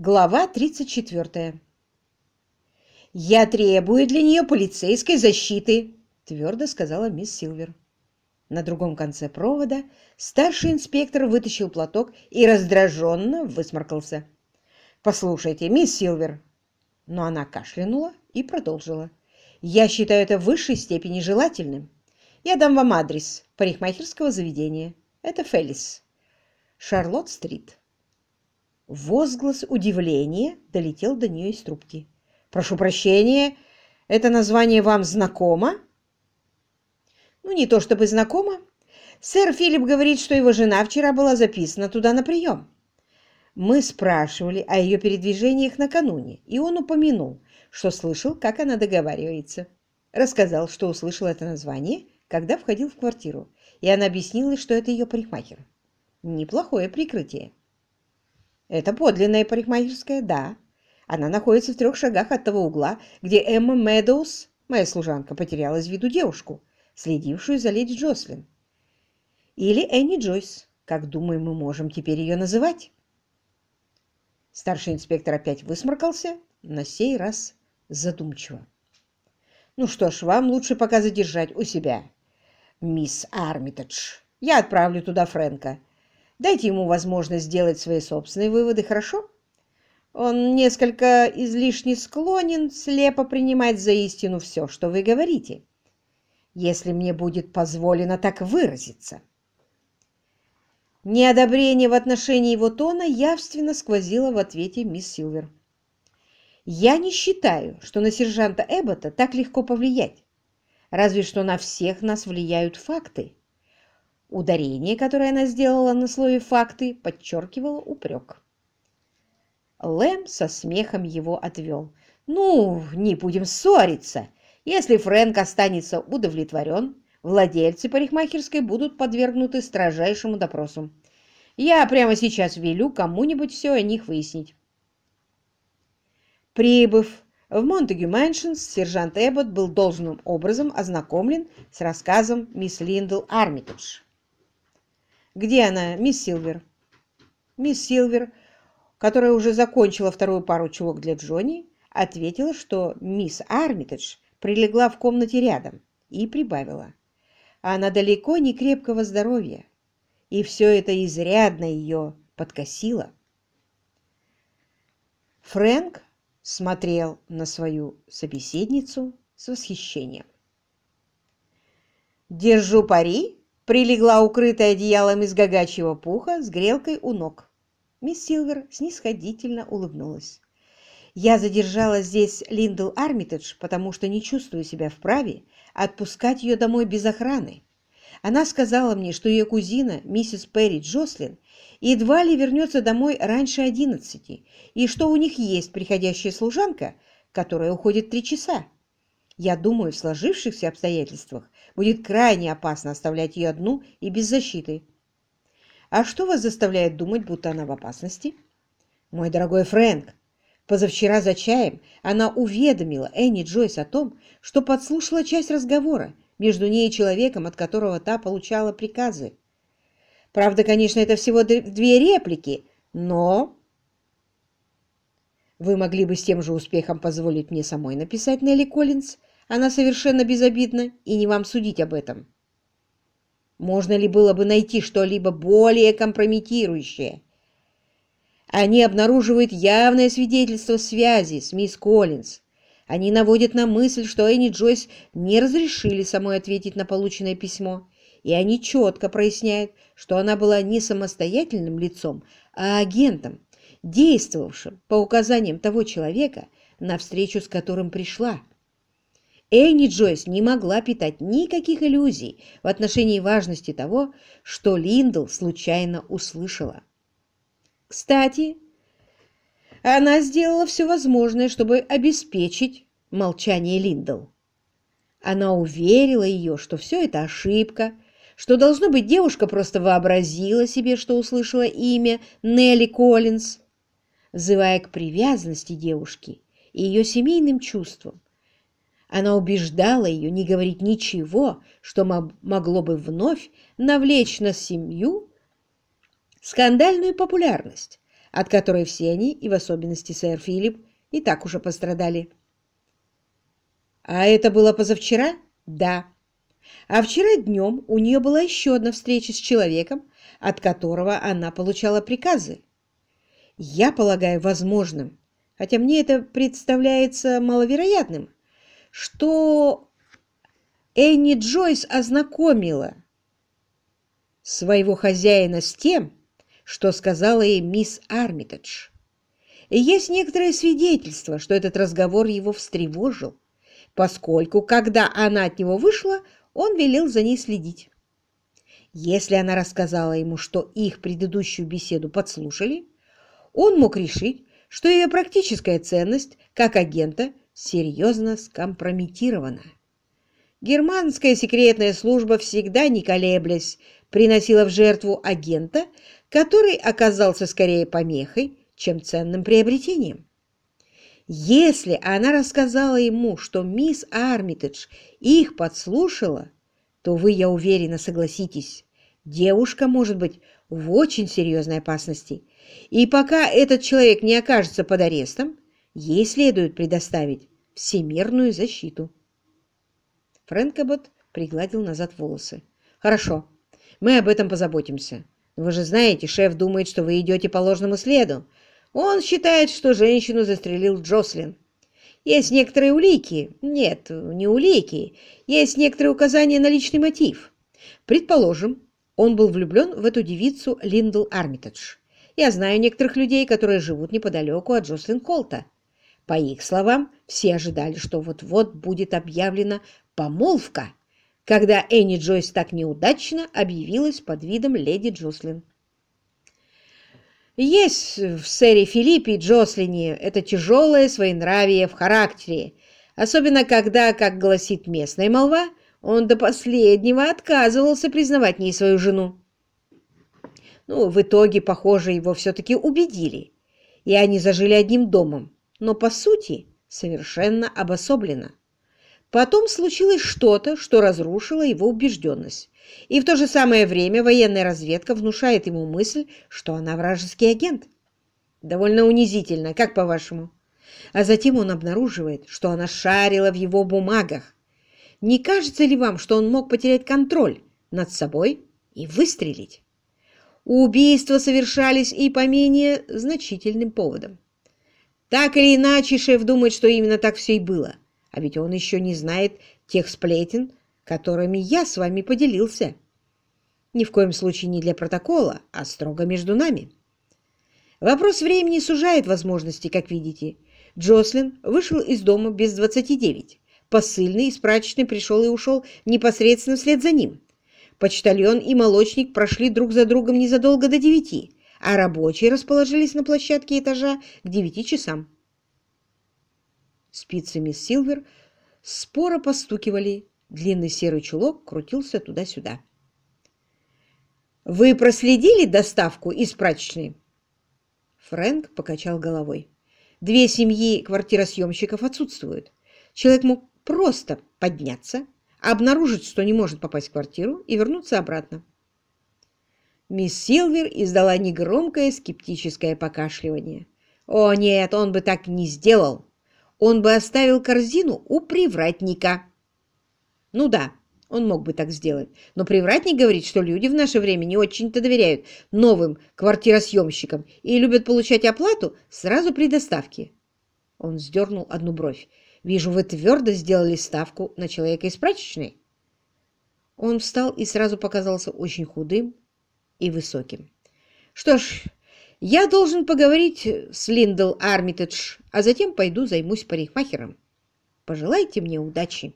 Глава 34. «Я требую для нее полицейской защиты», — твердо сказала мисс Силвер. На другом конце провода старший инспектор вытащил платок и раздраженно высморкался. «Послушайте, мисс Силвер!» Но она кашлянула и продолжила. «Я считаю это в высшей степени желательным. Я дам вам адрес парикмахерского заведения. Это Фелис. Шарлотт-стрит». Возглас удивления долетел до нее из трубки. «Прошу прощения, это название вам знакомо?» «Ну, не то чтобы знакомо. Сэр Филипп говорит, что его жена вчера была записана туда на прием. Мы спрашивали о ее передвижениях накануне, и он упомянул, что слышал, как она договаривается. Рассказал, что услышал это название, когда входил в квартиру, и она объяснила, что это ее парикмахер. Неплохое прикрытие. Это подлинная парикмахерская, да. Она находится в трех шагах от того угла, где Эмма Мэдоуз, моя служанка, потеряла из виду девушку, следившую за леди Джослин. Или Энни Джойс, как, думаю, мы можем теперь ее называть. Старший инспектор опять высморкался, на сей раз задумчиво. «Ну что ж, вам лучше пока задержать у себя, мисс Армитедж. Я отправлю туда Фрэнка. Дайте ему возможность сделать свои собственные выводы, хорошо? Он несколько излишне склонен слепо принимать за истину все, что вы говорите, если мне будет позволено так выразиться. Неодобрение в отношении его тона явственно сквозило в ответе мисс Силвер. «Я не считаю, что на сержанта Эббота так легко повлиять. Разве что на всех нас влияют факты, Ударение, которое она сделала на слове «факты», подчеркивало упрек. Лэм со смехом его отвел. «Ну, не будем ссориться. Если Фрэнк останется удовлетворен, владельцы парикмахерской будут подвергнуты строжайшему допросу. Я прямо сейчас велю кому-нибудь все о них выяснить». Прибыв в Монтегю Мэншнс, сержант Эббот был должным образом ознакомлен с рассказом мисс Линдл Армитедж. «Где она, мисс Силвер?» Мисс Силвер, которая уже закончила вторую пару чулок для Джонни, ответила, что мисс Армитедж прилегла в комнате рядом и прибавила. Она далеко не крепкого здоровья, и все это изрядно ее подкосило. Фрэнк смотрел на свою собеседницу с восхищением. «Держу пари, прилегла укрытая одеялом из гагачьего пуха с грелкой у ног. Мисс Силвер снисходительно улыбнулась. «Я задержала здесь Линдл Армитедж, потому что не чувствую себя вправе отпускать ее домой без охраны. Она сказала мне, что ее кузина, миссис Перри Джослин, едва ли вернется домой раньше одиннадцати, и что у них есть приходящая служанка, которая уходит три часа. Я думаю, в сложившихся обстоятельствах будет крайне опасно оставлять ее одну и без защиты. А что вас заставляет думать, будто она в опасности? Мой дорогой Фрэнк, позавчера за чаем она уведомила Энни Джойс о том, что подслушала часть разговора между ней и человеком, от которого та получала приказы. Правда, конечно, это всего две реплики, но... Вы могли бы с тем же успехом позволить мне самой написать Нелли Коллинз она совершенно безобидна, и не вам судить об этом. Можно ли было бы найти что-либо более компрометирующее? Они обнаруживают явное свидетельство связи с мисс Коллинз. Они наводят на мысль, что Энни Джойс не разрешили самой ответить на полученное письмо, и они четко проясняют, что она была не самостоятельным лицом, а агентом, действовавшим по указаниям того человека, на встречу с которым пришла. Энни Джойс не могла питать никаких иллюзий в отношении важности того, что Линдл случайно услышала. Кстати, она сделала все возможное, чтобы обеспечить молчание Линдл. Она уверила ее, что все это ошибка, что, должно быть, девушка просто вообразила себе, что услышала имя Нелли Коллинз, взывая к привязанности девушки и ее семейным чувствам, она убеждала ее не говорить ничего, что могло бы вновь навлечь на семью скандальную популярность, от которой все они, и в особенности сэр Филипп, и так уже пострадали. А это было позавчера? Да. А вчера днем у нее была еще одна встреча с человеком, от которого она получала приказы. Я полагаю возможным, хотя мне это представляется маловероятным, что Энни Джойс ознакомила своего хозяина с тем, что сказала ей мисс Армитедж. И есть некоторое свидетельство, что этот разговор его встревожил, поскольку, когда она от него вышла, он велел за ней следить. Если она рассказала ему, что их предыдущую беседу подслушали, он мог решить, что ее практическая ценность как агента серьезно скомпрометирована. Германская секретная служба всегда, не колеблясь, приносила в жертву агента, который оказался скорее помехой, чем ценным приобретением. Если она рассказала ему, что мисс Армитедж их подслушала, то вы, я уверена, согласитесь, девушка может быть в очень серьезной опасности. И пока этот человек не окажется под арестом, ей следует предоставить всемирную защиту. Фрэнкобот пригладил назад волосы. «Хорошо, мы об этом позаботимся. Вы же знаете, шеф думает, что вы идете по ложному следу. Он считает, что женщину застрелил Джослин. Есть некоторые улики. Нет, не улики. Есть некоторые указания на личный мотив. Предположим, он был влюблен в эту девицу Линдл Армитедж. Я знаю некоторых людей, которые живут неподалеку от Джослин Колта. По их словам, все ожидали, что вот-вот будет объявлена помолвка, когда Энни Джойс так неудачно объявилась под видом леди Джослин. Есть в сэре Филиппе и Джослине это тяжелое своенравие в характере, особенно когда, как гласит местная молва, он до последнего отказывался признавать ней свою жену. Ну, в итоге, похоже, его все-таки убедили, и они зажили одним домом, но, по сути, совершенно обособленно. Потом случилось что-то, что разрушило его убежденность. И в то же самое время военная разведка внушает ему мысль, что она вражеский агент. Довольно унизительно, как по-вашему? А затем он обнаруживает, что она шарила в его бумагах. Не кажется ли вам, что он мог потерять контроль над собой и выстрелить? Убийства совершались и по менее значительным поводам. Так или иначе, шеф думает, что именно так все и было. А ведь он еще не знает тех сплетен, которыми я с вами поделился. Ни в коем случае не для протокола, а строго между нами. Вопрос времени сужает возможности, как видите. Джослин вышел из дома без 29. Посыльный из прачечной пришел и ушел непосредственно вслед за ним. Почтальон и молочник прошли друг за другом незадолго до девяти, а рабочие расположились на площадке этажа к девяти часам. Спицы мисс Силвер споро постукивали Длинный серый чулок крутился туда-сюда. «Вы проследили доставку из прачечной?» Фрэнк покачал головой. «Две семьи квартиросъемщиков отсутствуют. Человек мог просто подняться, обнаружить, что не может попасть в квартиру и вернуться обратно». Мисс Силвер издала негромкое скептическое покашливание. «О, нет, он бы так не сделал. Он бы оставил корзину у привратника». Ну да, он мог бы так сделать. Но привратник говорит, что люди в наше время не очень-то доверяют новым квартиросъемщикам и любят получать оплату сразу при доставке. Он вздернул одну бровь. «Вижу, вы твердо сделали ставку на человека из прачечной». Он встал и сразу показался очень худым и высоким. «Что ж, я должен поговорить с Линдл Армитедж, а затем пойду займусь парикмахером. Пожелайте мне удачи».